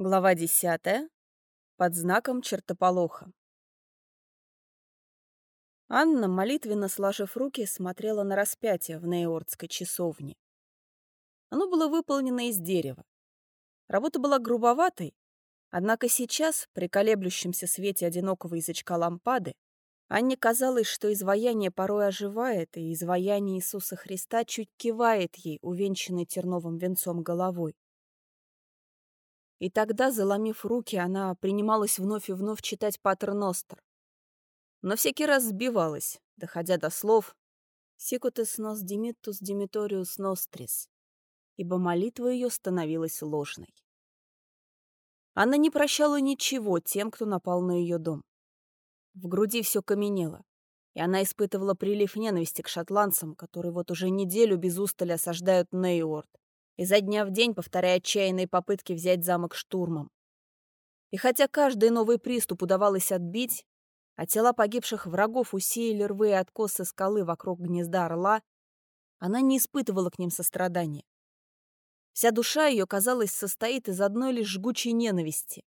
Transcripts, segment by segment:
Глава десятая. Под знаком чертополоха. Анна, молитвенно сложив руки, смотрела на распятие в Нейордской часовне. Оно было выполнено из дерева. Работа была грубоватой, однако сейчас, при колеблющемся свете одинокого язычка лампады, Анне казалось, что изваяние порой оживает, и изваяние Иисуса Христа чуть кивает ей, увенчанной терновым венцом головой. И тогда, заломив руки, она принималась вновь и вновь читать Патер Ностер. Но всякий раз сбивалась, доходя до слов «Секутес нос димиттус димиториус нострис», ибо молитва ее становилась ложной. Она не прощала ничего тем, кто напал на ее дом. В груди все каменело, и она испытывала прилив ненависти к шотландцам, которые вот уже неделю без устали осаждают Нейорд, изо дня в день повторяя отчаянные попытки взять замок штурмом. И хотя каждый новый приступ удавалось отбить, а тела погибших врагов усеяли рвы и откосы скалы вокруг гнезда орла, она не испытывала к ним сострадания. Вся душа ее, казалось, состоит из одной лишь жгучей ненависти.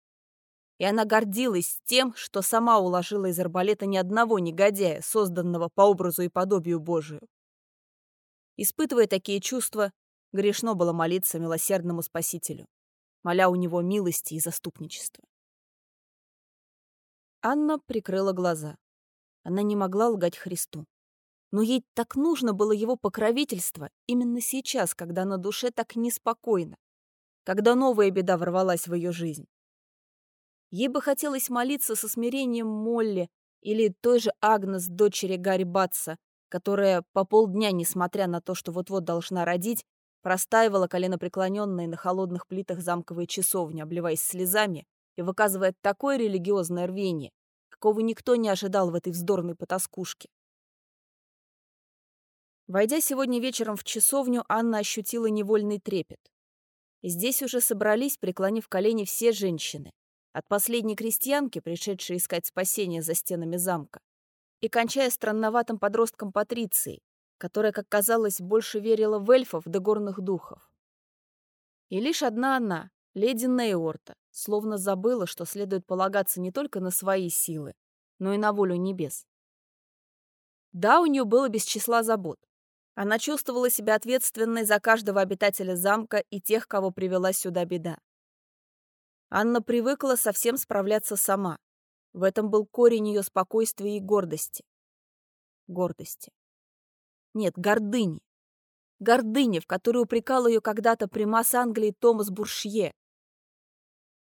И она гордилась тем, что сама уложила из арбалета ни одного негодяя, созданного по образу и подобию Божию. Испытывая такие чувства, Грешно было молиться милосердному Спасителю, моля у него милости и заступничества. Анна прикрыла глаза. Она не могла лгать Христу. Но ей так нужно было его покровительство именно сейчас, когда на душе так неспокойно, когда новая беда ворвалась в ее жизнь. Ей бы хотелось молиться со смирением Молли или той же Агнес, дочери Гарри Батса, которая по полдня, несмотря на то, что вот-вот должна родить, Простаивала коленопреклоненные на холодных плитах замковые часовни, обливаясь слезами и выказывая такое религиозное рвение, какого никто не ожидал в этой вздорной потаскушке. Войдя сегодня вечером в часовню, Анна ощутила невольный трепет. здесь уже собрались, преклонив колени, все женщины. От последней крестьянки, пришедшей искать спасения за стенами замка, и кончая странноватым подростком Патрицией, которая, как казалось, больше верила в эльфов да горных духов. И лишь одна она, леди Нейорта, словно забыла, что следует полагаться не только на свои силы, но и на волю небес. Да, у нее было без числа забот. Она чувствовала себя ответственной за каждого обитателя замка и тех, кого привела сюда беда. Анна привыкла совсем справляться сама. В этом был корень ее спокойствия и гордости. Гордости. Нет, гордыни. Гордыни, в которую упрекал ее когда-то примас Англии Томас Буршье.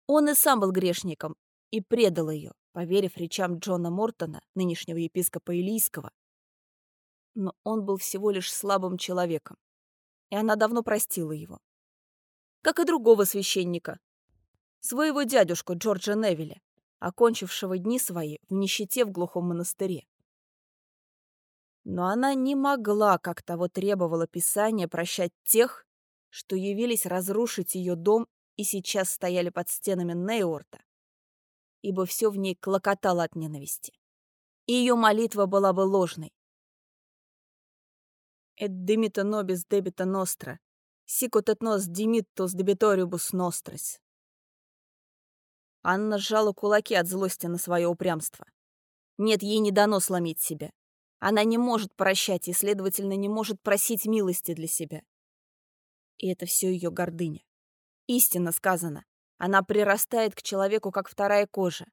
Он и сам был грешником и предал ее, поверив речам Джона Мортона, нынешнего епископа Илийского. Но он был всего лишь слабым человеком, и она давно простила его. Как и другого священника, своего дядюшку Джорджа Невилля, окончившего дни свои в нищете в глухом монастыре. Но она не могла, как того требовало Писание, прощать тех, что явились разрушить ее дом и сейчас стояли под стенами Нейорта, ибо все в ней клокотало от ненависти. И ее молитва была бы ложной. «Эд димита нобис дебита ностра, сикут эт нос димиттус дебиторибус нострис». Анна сжала кулаки от злости на свое упрямство. Нет, ей не дано сломить себя. Она не может прощать и, следовательно, не может просить милости для себя. И это все ее гордыня. Истинно сказано. Она прирастает к человеку, как вторая кожа.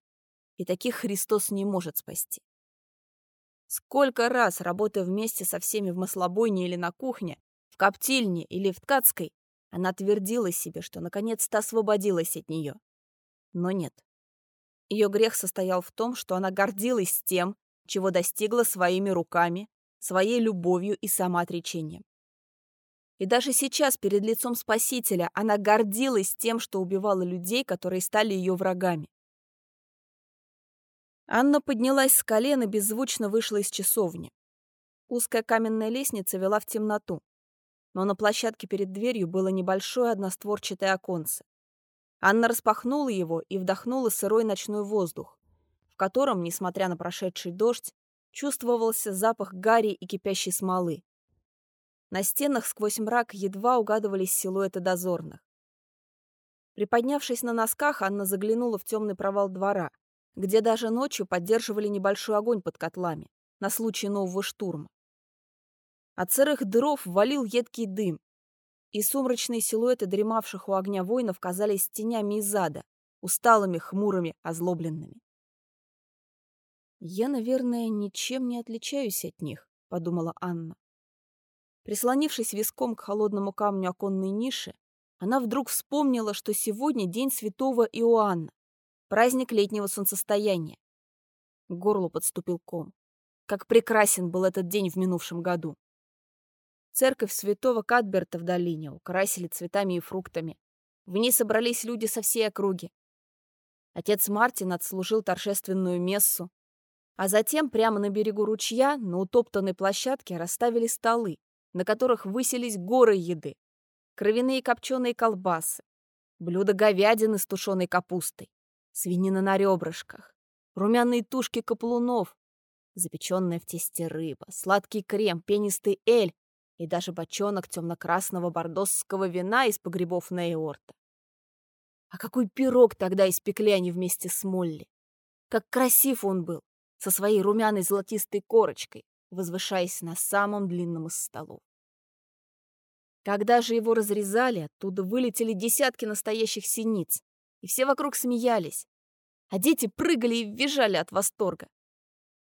И таких Христос не может спасти. Сколько раз, работая вместе со всеми в маслобойне или на кухне, в коптильне или в ткацкой, она твердила себе, что наконец-то освободилась от нее. Но нет. Ее грех состоял в том, что она гордилась тем, чего достигла своими руками, своей любовью и самоотречением. И даже сейчас, перед лицом Спасителя, она гордилась тем, что убивала людей, которые стали ее врагами. Анна поднялась с колен и беззвучно вышла из часовни. Узкая каменная лестница вела в темноту, но на площадке перед дверью было небольшое одностворчатое оконце. Анна распахнула его и вдохнула сырой ночной воздух котором, несмотря на прошедший дождь, чувствовался запах гари и кипящей смолы. На стенах сквозь мрак едва угадывались силуэты дозорных. Приподнявшись на носках, Анна заглянула в темный провал двора, где даже ночью поддерживали небольшой огонь под котлами на случай нового штурма. От сырых дров валил едкий дым, и сумрачные силуэты дремавших у огня воинов казались тенями из ада, усталыми, хмурыми, озлобленными. «Я, наверное, ничем не отличаюсь от них», — подумала Анна. Прислонившись виском к холодному камню оконной ниши, она вдруг вспомнила, что сегодня день святого Иоанна, праздник летнего солнцестояния. К горлу подступил ком. Как прекрасен был этот день в минувшем году. Церковь святого Кадберта в долине украсили цветами и фруктами. В ней собрались люди со всей округи. Отец Мартин отслужил торжественную мессу, а затем прямо на берегу ручья на утоптанной площадке расставили столы, на которых высились горы еды. Кровяные копченые колбасы, блюда говядины с тушеной капустой, свинина на ребрышках, румяные тушки каплунов, запеченная в тесте рыба, сладкий крем, пенистый эль и даже бочонок темно-красного бордосского вина из погребов Нейорта. А какой пирог тогда испекли они вместе с Молли! Как красив он был, со своей румяной золотистой корочкой, возвышаясь на самом длинном из столов. Когда же его разрезали, оттуда вылетели десятки настоящих синиц, и все вокруг смеялись, а дети прыгали и визжали от восторга.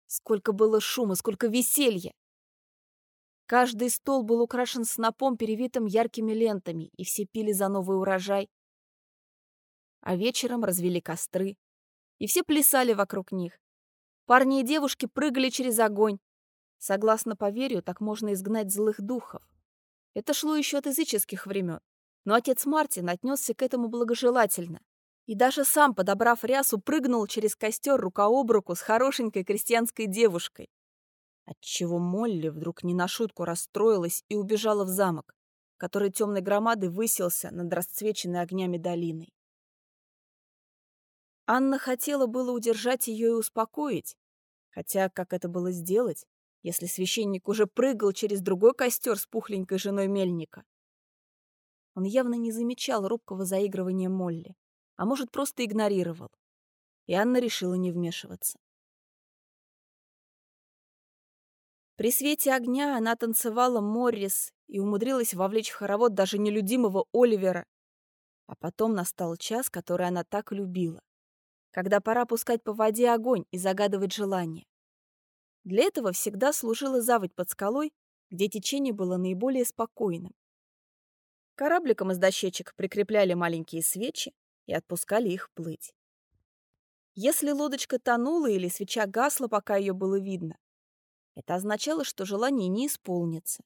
Сколько было шума, сколько веселья! Каждый стол был украшен снопом, перевитым яркими лентами, и все пили за новый урожай. А вечером развели костры, и все плясали вокруг них. Парни и девушки прыгали через огонь. Согласно поверью, так можно изгнать злых духов. Это шло еще от языческих времен, но отец Мартин отнесся к этому благожелательно. И даже сам, подобрав рясу, прыгнул через костер рука об руку с хорошенькой крестьянской девушкой. Отчего Молли вдруг не на шутку расстроилась и убежала в замок, который темной громадой высился над расцвеченной огнями долиной. Анна хотела было удержать ее и успокоить, хотя как это было сделать, если священник уже прыгал через другой костер с пухленькой женой мельника? Он явно не замечал робкого заигрывания Молли, а может, просто игнорировал. И Анна решила не вмешиваться. При свете огня она танцевала Моррис и умудрилась вовлечь в хоровод даже нелюдимого Оливера. А потом настал час, который она так любила, когда пора пускать по воде огонь и загадывать желание. Для этого всегда служила заводь под скалой, где течение было наиболее спокойным. Корабликом из дощечек прикрепляли маленькие свечи и отпускали их плыть. Если лодочка тонула или свеча гасла, пока ее было видно, это означало, что желание не исполнится.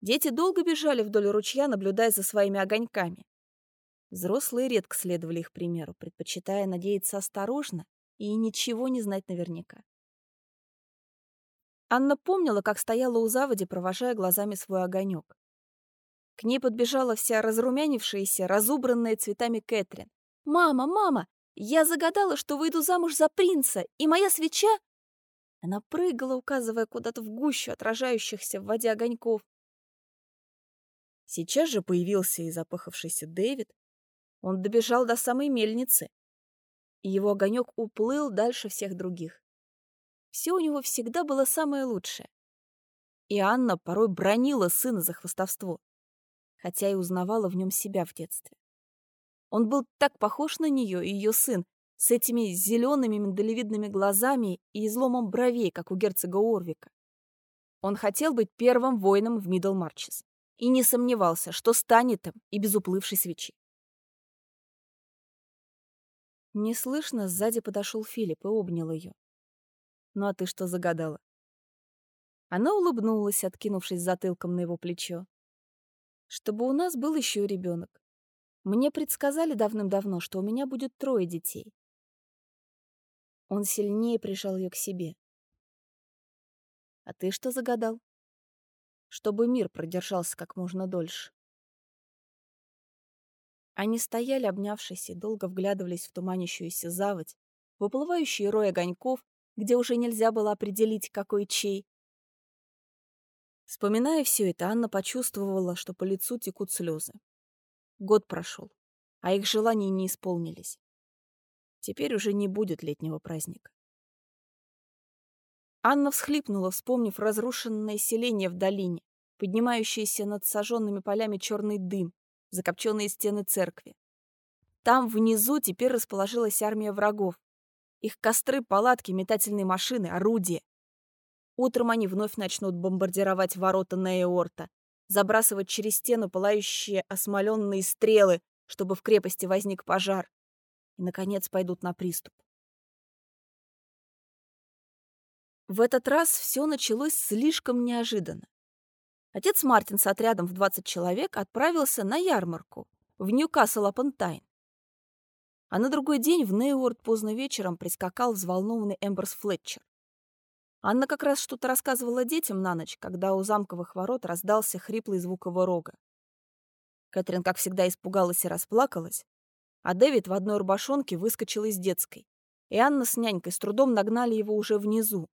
Дети долго бежали вдоль ручья, наблюдая за своими огоньками. Взрослые редко следовали их примеру, предпочитая надеяться осторожно и ничего не знать наверняка. Анна помнила, как стояла у заводи, провожая глазами свой огонек. К ней подбежала вся разрумянившаяся, разубранная цветами Кэтрин. «Мама, мама, я загадала, что выйду замуж за принца, и моя свеча она прыгала, указывая куда-то в гущу отражающихся в воде огоньков. Сейчас же появился и запыхавшийся Дэвид. Он добежал до самой мельницы, и его огонек уплыл дальше всех других. Все у него всегда было самое лучшее. И Анна порой бронила сына за хвостовство, хотя и узнавала в нем себя в детстве. Он был так похож на нее и ее сын, с этими зелеными миндалевидными глазами и изломом бровей, как у герцога Орвика. Он хотел быть первым воином в Миддлмарчес и не сомневался, что станет им и без уплывшей свечи. Неслышно сзади подошел Филипп и обнял ее. «Ну а ты что загадала?» Она улыбнулась, откинувшись затылком на его плечо. «Чтобы у нас был еще ребенок. Мне предсказали давным-давно, что у меня будет трое детей. Он сильнее прижал ее к себе. «А ты что загадал?» «Чтобы мир продержался как можно дольше». Они стояли, обнявшись, и долго вглядывались в туманящуюся заводь, выплывающий рой огоньков, где уже нельзя было определить, какой чей. Вспоминая все это, Анна почувствовала, что по лицу текут слезы. Год прошел. а их желания не исполнились. Теперь уже не будет летнего праздника. Анна всхлипнула, вспомнив разрушенное селение в долине, поднимающийся над сожженными полями черный дым, закопченные стены церкви. Там внизу теперь расположилась армия врагов. Их костры, палатки, метательные машины, орудия. Утром они вновь начнут бомбардировать ворота Нееорта, забрасывать через стену пылающие осмоленные стрелы, чтобы в крепости возник пожар. И, наконец, пойдут на приступ. В этот раз все началось слишком неожиданно. Отец Мартин с отрядом в 20 человек отправился на ярмарку в Ньюкасл-апон-Тайн. А на другой день в Нейуорт поздно вечером прискакал взволнованный Эмброз Флетчер. Анна как раз что-то рассказывала детям на ночь, когда у замковых ворот раздался хриплый звук его рога. Кэтрин, как всегда, испугалась и расплакалась, а Дэвид в одной рубашонке выскочил из детской, и Анна с нянькой с трудом нагнали его уже внизу,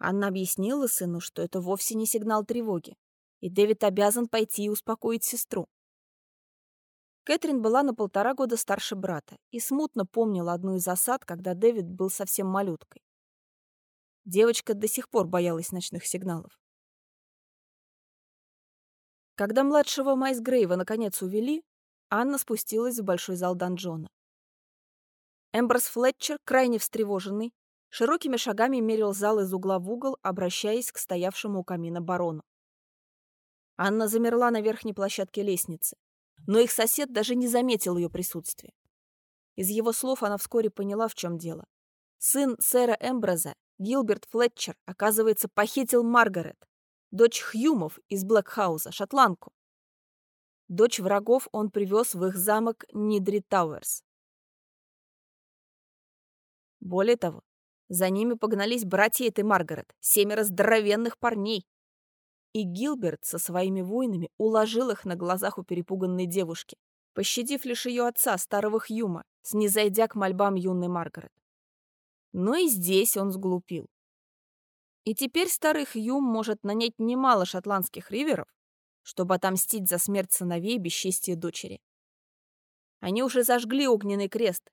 Анна объяснила сыну, что это вовсе не сигнал тревоги, и Дэвид обязан пойти и успокоить сестру. Кэтрин была на полтора года старше брата и смутно помнила одну из засад, когда Дэвид был совсем малюткой. Девочка до сих пор боялась ночных сигналов. Когда младшего Майс Грейва наконец увели, Анна спустилась в большой зал донжона. Эмброс Флетчер, крайне встревоженный, широкими шагами мерил зал из угла в угол, обращаясь к стоявшему у камина барону. Анна замерла на верхней площадке лестницы, но их сосед даже не заметил ее присутствия. Из его слов она вскоре поняла, в чем дело. Сын сэра Эмброза, Гилберт Флетчер, оказывается, похитил Маргарет, дочь Хьюмов из Блэкхауза, шотландку. Дочь врагов он привез в их замок Нидри Тауэрс. Более того, за ними погнались братья этой Маргарет, семеро здоровенных парней. И Гилберт со своими воинами уложил их на глазах у перепуганной девушки, пощадив лишь ее отца, старого Хьюма, снизойдя к мольбам юной Маргарет. Но и здесь он сглупил. И теперь старый Хьюм может нанять немало шотландских риверов, чтобы отомстить за смерть сыновей и бесчестие дочери. Они уже зажгли огненный крест,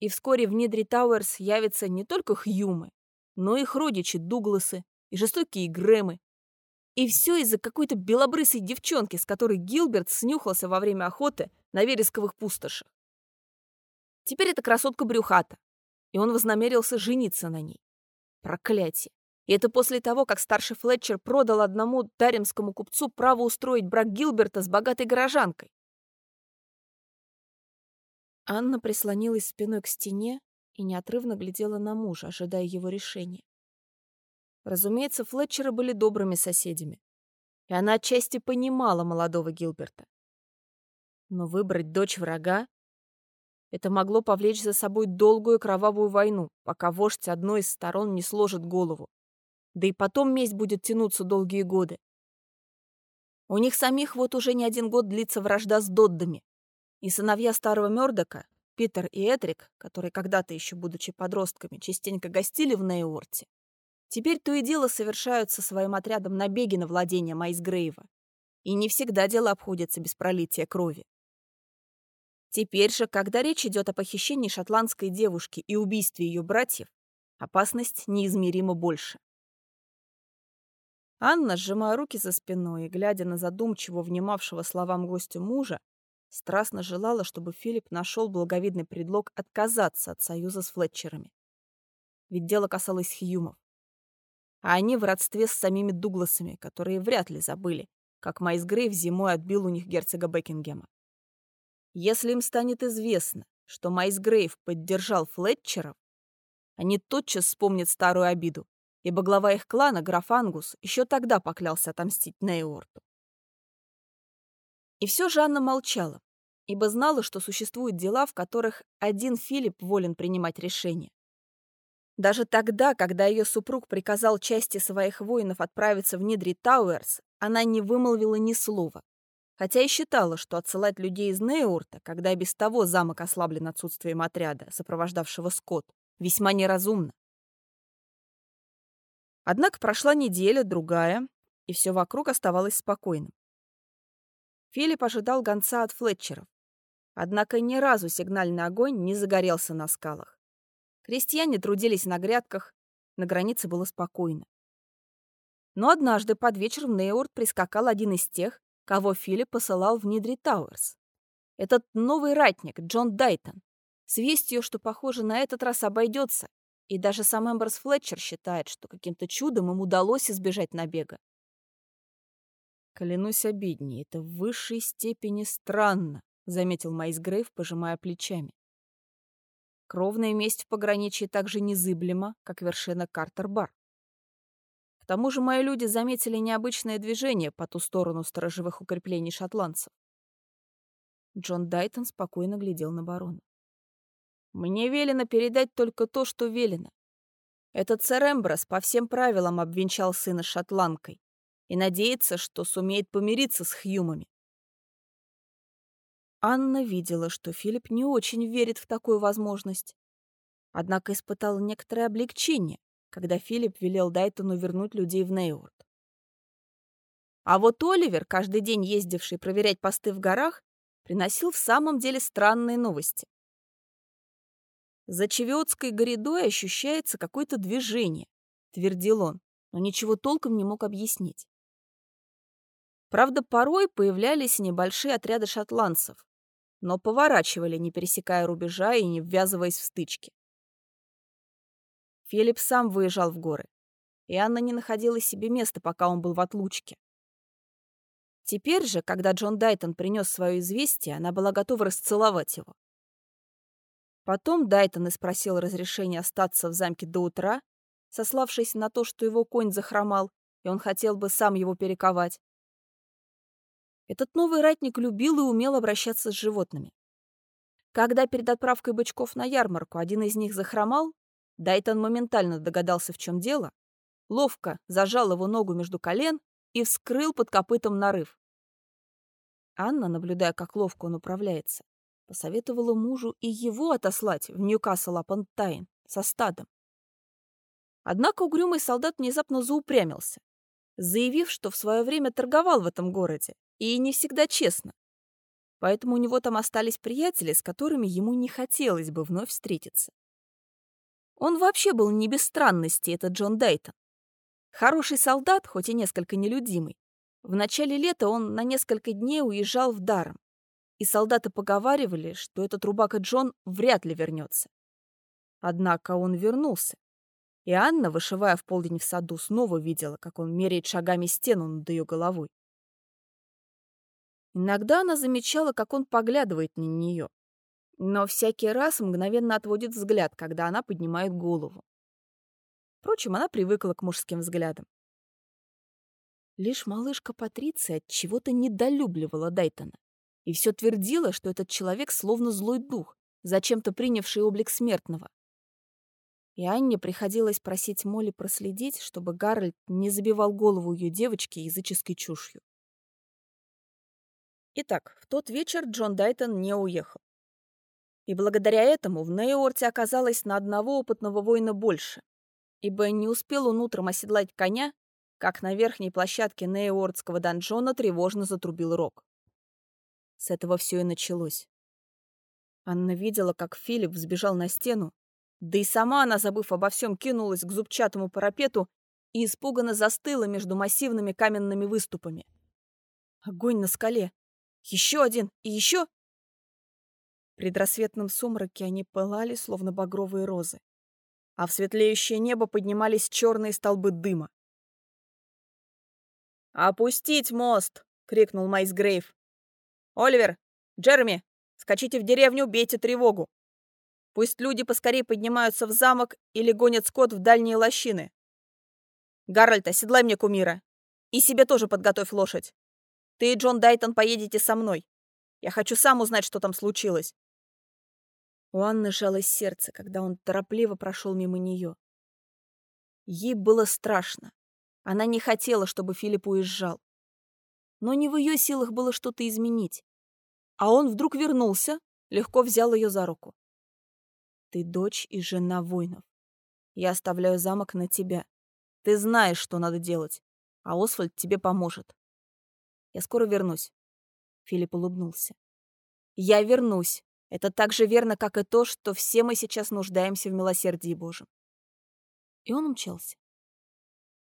и вскоре в Нидри Тауэрс явятся не только Хьюмы, но и их родичи Дугласы и жестокие Грэмы. И все из-за какой-то белобрысой девчонки, с которой Гилберт снюхался во время охоты на вересковых пустошах. Теперь это красотка Брюхата, и он вознамерился жениться на ней. Проклятие. И это после того, как старший Флетчер продал одному даремскому купцу право устроить брак Гилберта с богатой горожанкой. Анна прислонилась спиной к стене и неотрывно глядела на мужа, ожидая его решения. Разумеется, Флетчеры были добрыми соседями, и она отчасти понимала молодого Гилберта. Но выбрать дочь врага — это могло повлечь за собой долгую кровавую войну, пока вождь одной из сторон не сложит голову. Да и потом месть будет тянуться долгие годы. У них самих вот уже не один год длится вражда с Доддами, и сыновья старого Мёрдока, Питер и Этрик, которые когда-то еще будучи подростками частенько гостили в Нейорте, теперь то и дело совершают со своим отрядом набеги на владение Майсгрейва. И не всегда дело обходится без пролития крови. Теперь же, когда речь идет о похищении шотландской девушки и убийстве ее братьев, опасность неизмеримо больше. Анна, сжимая руки за спиной и глядя на задумчиво внимавшего словам гостю мужа, Страстно желала, чтобы Филипп нашел благовидный предлог отказаться от союза с Флетчерами. Ведь дело касалось Хьюмов. А они в родстве с самими Дугласами, которые вряд ли забыли, как Майсгрейв зимой отбил у них герцога Бекингема. Если им станет известно, что Майсгрейв поддержал Флетчеров, они тотчас вспомнят старую обиду, ибо глава их клана, граф Ангус, еще тогда поклялся отомстить Нейуорту. И все же Анна молчала, ибо знала, что существуют дела, в которых один Филипп волен принимать решения. Даже тогда, когда ее супруг приказал части своих воинов отправиться в Нидри Тауэрс, она не вымолвила ни слова, хотя и считала, что отсылать людей из Нейорта, когда без того замок ослаблен отсутствием отряда, сопровождавшего скот, весьма неразумно. Однако прошла неделя, другая, и все вокруг оставалось спокойным. Филипп ожидал гонца от Флетчеров. Однако ни разу сигнальный огонь не загорелся на скалах. Крестьяне трудились на грядках, на границе было спокойно. Но однажды под вечер в Нейуорт прискакал один из тех, кого Филипп посылал в Нидри Тауэрс. Этот новый ратник, Джон Дайтон, с вестью, что, похоже, на этот раз обойдется, и даже сам Эмброз Флетчер считает, что каким-то чудом им удалось избежать набега. «Клянусь обедней, это в высшей степени странно», — заметил Майсгрейв, пожимая плечами. Кровная месть в пограничье так же незыблема, как вершина Картер-бар. К тому же мои люди заметили необычное движение по ту сторону сторожевых укреплений шотландцев. Джон Дайтон спокойно глядел на барона. «Мне велено передать только то, что велено. Этот сэр Эмброс по всем правилам обвенчал сына шотландкой и надеется, что сумеет помириться с Хьюмами. Анна видела, что Филипп не очень верит в такую возможность. Однако испытала некоторое облегчение, когда Филипп велел Дайтону вернуть людей в Нейворд. А вот Оливер, каждый день ездивший проверять посты в горах, приносил в самом деле странные новости. За Чевиотской грядой ощущается какое-то движение, твердил он, но ничего толком не мог объяснить. Правда, порой появлялись небольшие отряды шотландцев, но поворачивали, не пересекая рубежа и не ввязываясь в стычки. Филипп сам выезжал в горы, и Анна не находила себе места, пока он был в отлучке. Теперь же, когда Джон Дайтон принес свое известие, она была готова расцеловать его. Потом Дайтон и спросил разрешения остаться в замке до утра, сославшись на то, что его конь захромал, и он хотел бы сам его перековать. Этот новый ратник любил и умел обращаться с животными. Когда перед отправкой бычков на ярмарку один из них захромал, Дайтон моментально догадался, в чем дело, ловко зажал его ногу между колен и вскрыл под копытом нарыв. Анна, наблюдая, как ловко он управляется, посоветовала мужу и его отослать в Ньюкасл-апон-Тайн со стадом. Однако угрюмый солдат внезапно заупрямился, заявив, что в свое время торговал в этом городе, и не всегда честно. Поэтому у него там остались приятели, с которыми ему не хотелось бы вновь встретиться. Он вообще был не без странности, этот Джон Дейтон. Хороший солдат, хоть и несколько нелюдимый. В начале лета он на несколько дней уезжал в Даром, и солдаты поговаривали, что этот рубака Джон вряд ли вернется. Однако он вернулся, и Анна, вышивая в полдень в саду, снова видела, как он меряет шагами стену над ее головой. Иногда она замечала, как он поглядывает на нее, но всякий раз мгновенно отводит взгляд, когда она поднимает голову. Впрочем, она привыкла к мужским взглядам. Лишь малышка Патриция от чего-то недолюбливала Дайтона и все твердила, что этот человек словно злой дух, зачем-то принявший облик смертного. И Анне приходилось просить Молли проследить, чтобы Гарольд не забивал голову ее девочки языческой чушью. Итак, в тот вечер Джон Дайтон не уехал. И благодаря этому в Нейорте оказалось на одного опытного воина больше, ибо не успел он утром оседлать коня, как на верхней площадке Нейортского донжона тревожно затрубил рог. С этого все и началось. Анна видела, как Филипп взбежал на стену, да и сама она, забыв обо всем, кинулась к зубчатому парапету и испуганно застыла между массивными каменными выступами. Огонь на скале. Еще один и еще предрассветном сумраке они пылали, словно багровые розы, а в светлеющее небо поднимались черные столбы дыма. «Опустить мост!» — крикнул Майс Грейв. «Оливер! Джереми! Скачите в деревню, бейте тревогу! Пусть люди поскорее поднимаются в замок или гонят скот в дальние лощины. Гарольд, оседлай мне кумира. И себе тоже подготовь лошадь. Ты и Джон Дайтон поедете со мной. Я хочу сам узнать, что там случилось. У Анны сжалось сердце, когда он торопливо прошел мимо нее. Ей было страшно. Она не хотела, чтобы Филипп уезжал. Но не в ее силах было что-то изменить. А он вдруг вернулся, легко взял ее за руку. «Ты дочь и жена воинов. Я оставляю замок на тебя. Ты знаешь, что надо делать, а Освальд тебе поможет. Я скоро вернусь». Филипп улыбнулся. Я вернусь. Это так же верно, как и то, что все мы сейчас нуждаемся в милосердии Божьем. И он умчался.